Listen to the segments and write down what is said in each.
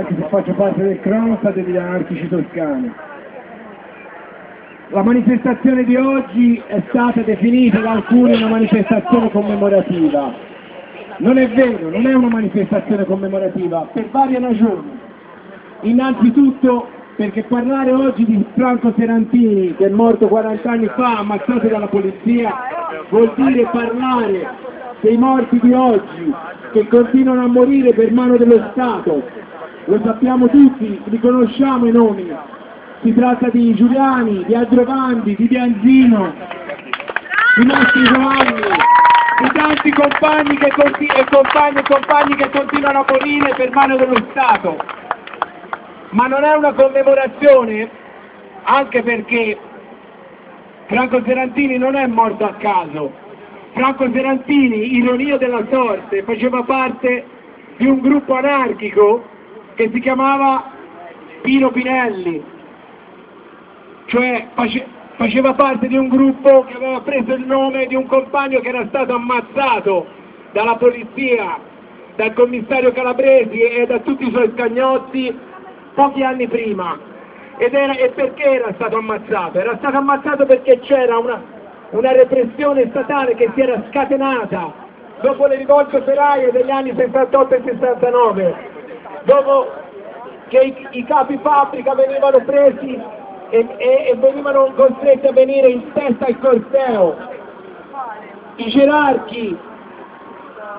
anche se faccio parte del Cronsta degli anarchici toscani. La manifestazione di oggi è stata definita da alcuni una manifestazione commemorativa. Non è vero, non è una manifestazione commemorativa, per varie ragioni. Innanzitutto perché parlare oggi di Franco Serantini, che è morto 40 anni fa, ammazzato dalla polizia, vuol dire parlare dei morti di oggi, che continuano a morire per mano dello Stato. Lo sappiamo tutti, li conosciamo i nomi. Si tratta di Giuliani, di Adrovandi, di Bianzino, di Mastri Giovanni, di tanti compagni, e compagni e compagni che continuano a morire per mano dello Stato. Ma non è una commemorazione, anche perché Franco Serantini non è morto a caso. Franco Serantini, ironia della sorte, faceva parte di un gruppo anarchico che si chiamava Pino Pinelli, cioè face, faceva parte di un gruppo che aveva preso il nome di un compagno che era stato ammazzato dalla polizia, dal commissario Calabresi e da tutti i suoi scagnotti pochi anni prima. Era, e perché era stato ammazzato? Era stato ammazzato perché c'era una, una repressione statale che si era scatenata dopo le rivolte operaie degli anni 68 e 69, dopo che i, i capi fabbrica venivano presi e, e, e, venivano costretti a venire in testa al corteo, i gerarchi,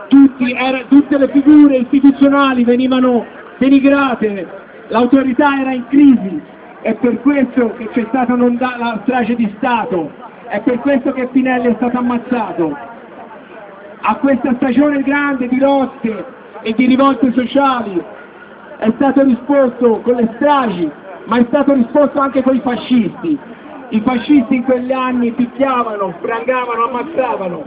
tutti, era, tutte le figure istituzionali venivano denigrate, l'autorità era in crisi, è per questo che c'è stata la strage di Stato, è per questo che Pinelli è stato ammazzato. A questa stagione grande di lotte e di rivolte sociali è stato risposto con le stragi, ma è stato risposto anche con i fascisti. I fascisti in quegli anni picchiavano, sprangavano, ammazzavano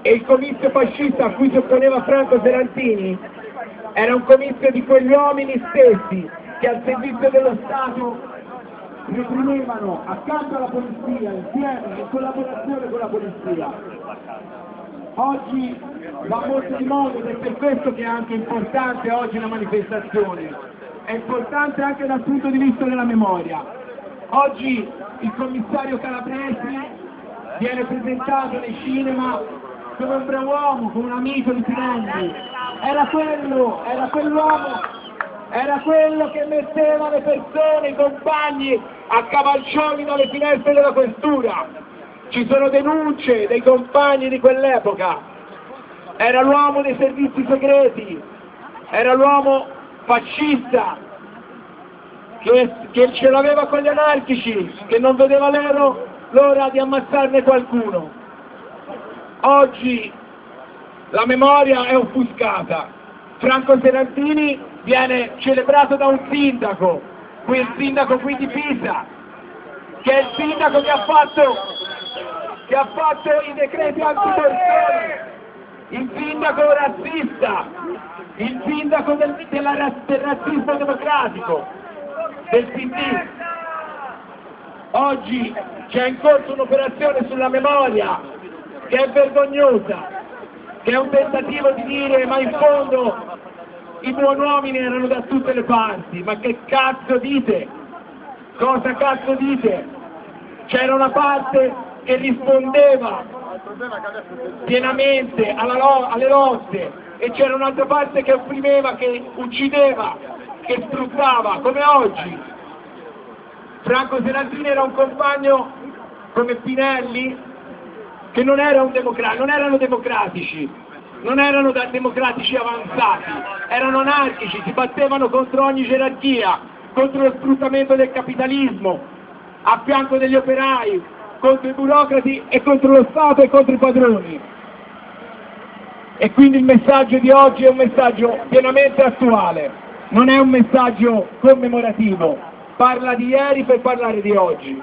e il comizio fascista a cui si opponeva Franco Serantini era un comizio di quegli uomini stessi che al servizio dello Stato reprimevano accanto alla polizia, insieme, in collaborazione con la polizia. Oggi va molto di modo ed è per questo che è anche importante oggi la manifestazione, è importante anche dal punto di vista della memoria. Oggi il commissario Calabresi viene presentato nei cinema come un bravo uomo, come un amico di Pinelli. Era quello, era quell'uomo, era quello che metteva le persone, i compagni a cavalcioni dalle finestre della questura. Ci sono denunce dei compagni di quell'epoca. Era l'uomo dei servizi segreti, era l'uomo fascista che, che ce l'aveva con gli anarchici, che non vedeva l'ero l'ora di ammazzarne qualcuno. Oggi la memoria è offuscata. Franco Serantini viene celebrato da un sindaco, qui il sindaco qui di Pisa, che è il sindaco che ha fatto, che ha fatto i decreti antitorsione, il sindaco razzista, il sindaco del, della, del razzismo democratico, del PD. Oggi c'è in corso un'operazione sulla memoria che è vergognosa, che è un tentativo di dire ma in fondo i buoni uomini erano da tutte le parti, ma che cazzo dite? Cosa cazzo dite? C'era una parte che rispondeva pienamente lo alle lotte e c'era un'altra parte che opprimeva, che uccideva, che sfruttava, come oggi. Franco Serantini era un compagno come Pinelli che non, era non erano democratici, non erano democratici avanzati, erano anarchici, si battevano contro ogni gerarchia, contro lo sfruttamento del capitalismo, a fianco degli operai, contro i burocrati e contro lo Stato e contro i padroni. E quindi il messaggio di oggi è un messaggio pienamente attuale, non è un messaggio commemorativo, parla di ieri per parlare di oggi.